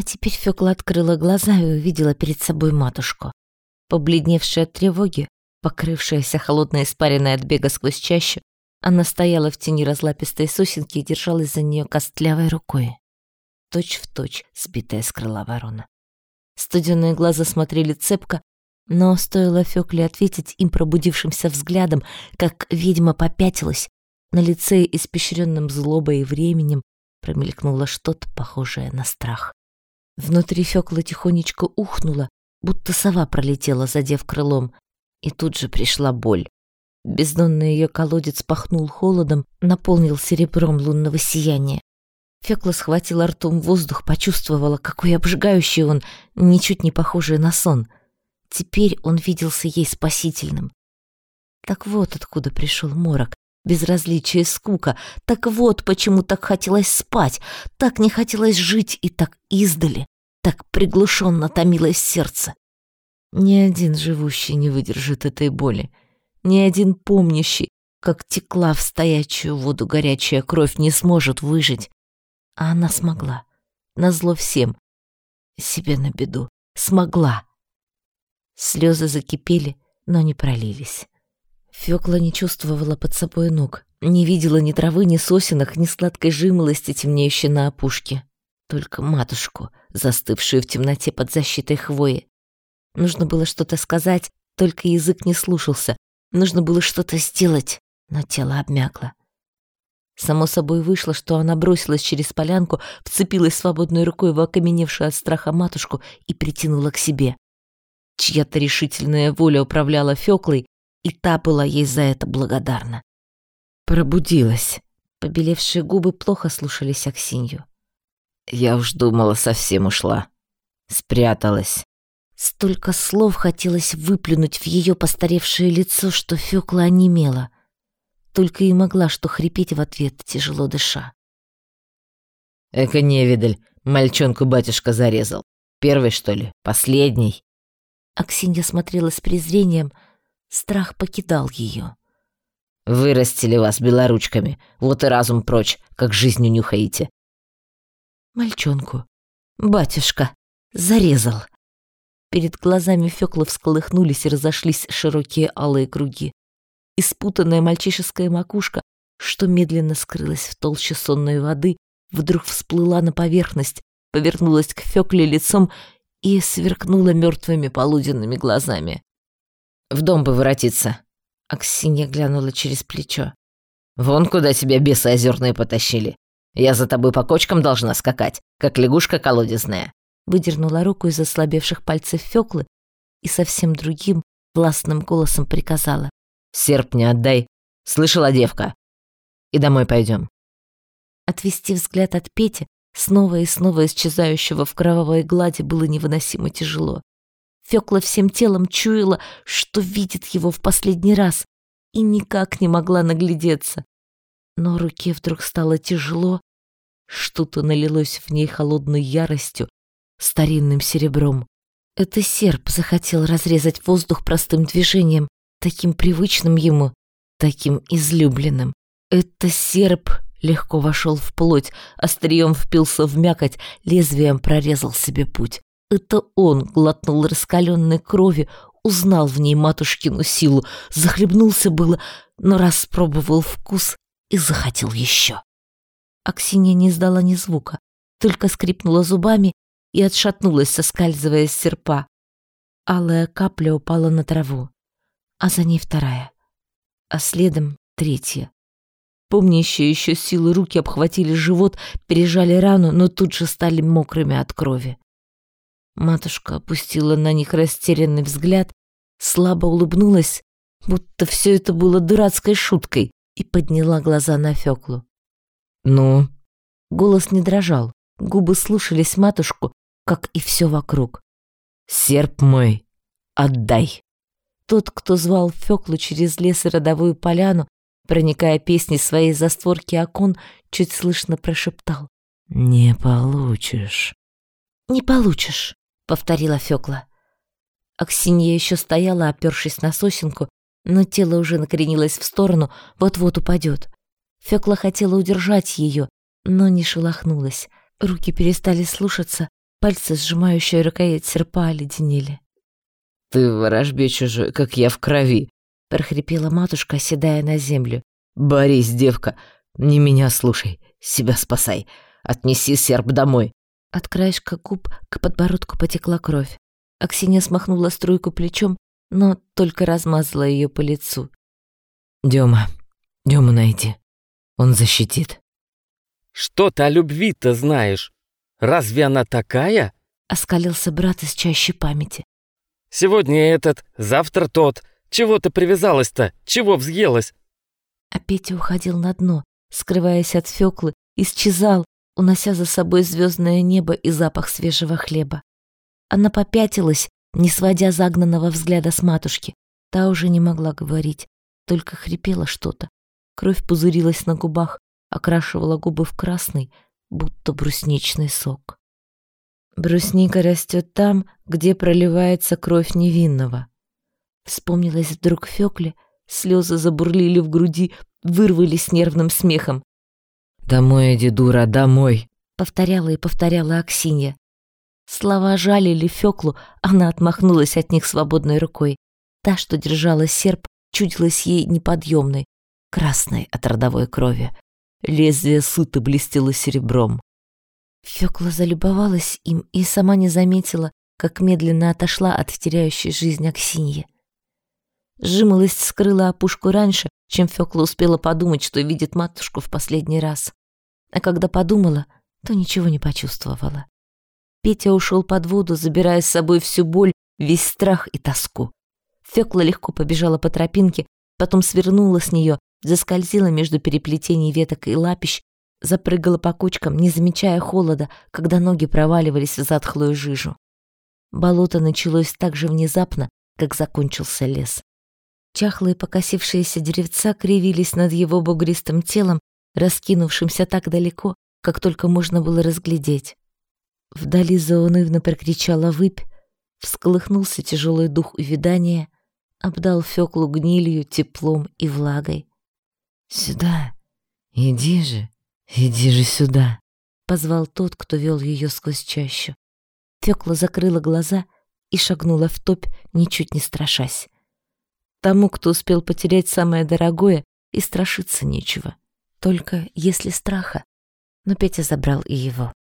А теперь Фёкла открыла глаза и увидела перед собой матушку. Побледневшая от тревоги, покрывшаяся холодной испаренной от бега сквозь чащу, она стояла в тени разлапистой сосенки и держалась за нее костлявой рукой. Точь в точь сбитая с крыла ворона. Студенные глаза смотрели цепко, но стоило Фёкле ответить им пробудившимся взглядом, как ведьма попятилась, на лице, испещренном злобой и временем, промелькнуло что-то похожее на страх. Внутри Фёкла тихонечко ухнула, будто сова пролетела, задев крылом, и тут же пришла боль. Бездонный ее колодец пахнул холодом, наполнил серебром лунного сияния. Фёкла схватила ртом воздух, почувствовала, какой обжигающий он, ничуть не похожий на сон. Теперь он виделся ей спасительным. Так вот откуда пришел морок, безразличие, скука. Так вот почему так хотелось спать, так не хотелось жить и так издали, так приглушенно томилось сердце. Ни один живущий не выдержит этой боли, ни один помнящий, как текла в стоячую воду горячая кровь, не сможет выжить. А она смогла. Назло всем. Себе на беду. Смогла. Слезы закипели, но не пролились. Фёкла не чувствовала под собой ног, не видела ни травы, ни сосенок, ни сладкой жимолости, темнеющей на опушке. Только матушку, застывшую в темноте под защитой хвои. Нужно было что-то сказать, только язык не слушался. Нужно было что-то сделать, но тело обмякло. Само собой вышло, что она бросилась через полянку, вцепилась свободной рукой в окаменевшую от страха матушку и притянула к себе. Чья-то решительная воля управляла Фёклой, и та была ей за это благодарна. Пробудилась. Побелевшие губы плохо слушались Аксинью. «Я уж думала, совсем ушла. Спряталась». Столько слов хотелось выплюнуть в ее постаревшее лицо, что Фёкла онемела — только и могла что хрипеть в ответ, тяжело дыша. «Эка невидаль, мальчонку батюшка зарезал. Первый, что ли? Последний?» Аксинья смотрела с презрением, страх покидал ее. «Вырастили вас белоручками, вот и разум прочь, как жизнью нюхаете». «Мальчонку, батюшка, зарезал». Перед глазами Фёкла всколыхнулись и разошлись широкие алые круги испутанная мальчишеская макушка, что медленно скрылась в толще сонной воды, вдруг всплыла на поверхность, повернулась к Фёкле лицом и сверкнула мертвыми полуденными глазами. «В дом бы воротиться!» Аксинья глянула через плечо. «Вон куда тебя бесы озерные потащили. Я за тобой по кочкам должна скакать, как лягушка колодезная». Выдернула руку из ослабевших пальцев Фёклы и совсем другим властным голосом приказала. Серп не отдай. Слышала, девка? И домой пойдем. Отвести взгляд от Пети, снова и снова исчезающего в кровавой глади, было невыносимо тяжело. Фёкла всем телом чуяла, что видит его в последний раз, и никак не могла наглядеться. Но руке вдруг стало тяжело, что-то налилось в ней холодной яростью, старинным серебром. Это серп захотел разрезать воздух простым движением, таким привычным ему, таким излюбленным. Это серп легко вошел в плоть, острием впился в мякоть, лезвием прорезал себе путь. Это он глотнул раскаленной крови, узнал в ней матушкину силу, захлебнулся было, но распробовал вкус и захотел еще. Аксинья не издала ни звука, только скрипнула зубами и отшатнулась, соскальзывая с серпа. Алая капля упала на траву а за ней вторая, а следом третья. Помнящие еще силы руки обхватили живот, пережали рану, но тут же стали мокрыми от крови. Матушка опустила на них растерянный взгляд, слабо улыбнулась, будто все это было дурацкой шуткой, и подняла глаза на Феклу. «Ну?» Голос не дрожал, губы слушались матушку, как и все вокруг. «Серп мой, отдай!» Тот, кто звал Фёклу через лес и родовую поляну, проникая песни своей застворки окон, чуть слышно прошептал. «Не получишь». «Не получишь», — повторила Фёкла. Аксинья еще стояла, опершись на сосенку, но тело уже накренилось в сторону, вот-вот упадет. Фёкла хотела удержать ее, но не шелохнулась. Руки перестали слушаться, Пальцы, сжимающие рукоять серпа, оледенели. «Ты ворожбе чужой, как я в крови», — прохрипела матушка, оседая на землю. «Борись, девка, не меня слушай, себя спасай. Отнеси серп домой». От краешка губ к подбородку потекла кровь. Аксинья смахнула струйку плечом, но только размазала ее по лицу. «Дема, Дему найди. Он защитит». «Что ты о любви-то знаешь? Разве она такая?» — оскалился брат из чащи памяти. «Сегодня этот, завтра тот. Чего ты привязалась-то? Чего взъелась?» А Петя уходил на дно, скрываясь от Фёклы, исчезал, унося за собой звездное небо и запах свежего хлеба. Она попятилась, не сводя загнанного взгляда с матушки. Та уже не могла говорить, только хрипела что-то. Кровь пузырилась на губах, окрашивала губы в красный, будто брусничный сок. Брусника растет там, где проливается кровь невинного. Вспомнилась вдруг Фёкле, слезы забурлили в груди, вырвались нервным смехом. «Домой иди, дура, домой!» — повторяла и повторяла Аксинья. Слова жалили Фёклу, она отмахнулась от них свободной рукой. Та, что держала серп, чудилась ей неподъемной, красной от родовой крови. Лезвие сыто блестело серебром. Фёкла залюбовалась им и сама не заметила, как медленно отошла от теряющей жизнь Аксиньи. Жимолость скрыла опушку раньше, чем Фёкла успела подумать, что видит матушку в последний раз. А когда подумала, то ничего не почувствовала. Петя ушел под воду, забирая с собой всю боль, весь страх и тоску. Фёкла легко побежала по тропинке, потом свернула с нее, заскользила между переплетений веток и лапищ, запрыгала по кочкам, не замечая холода, когда ноги проваливались в затхлую жижу. Болото началось так же внезапно, как закончился лес. Чахлые покосившиеся деревца кривились над его бугристым телом, раскинувшимся так далеко, как только можно было разглядеть. Вдали заунывно прокричала выпь, всколыхнулся тяжелый дух увядания, обдал Фёклу гнилью, теплом и влагой. «Сюда! Иди же! Иди же сюда!» — позвал тот, кто вел ее сквозь чащу. Фёкла закрыла глаза и шагнула в топь, ничуть не страшась. Тому, кто успел потерять самое дорогое, и страшиться нечего. Только если страха. Но Петя забрал и его.